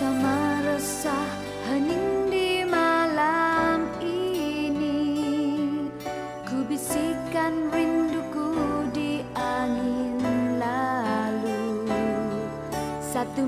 Sama resah hening di malam ini. Ku bisikan rinduku di angin lalu. Satu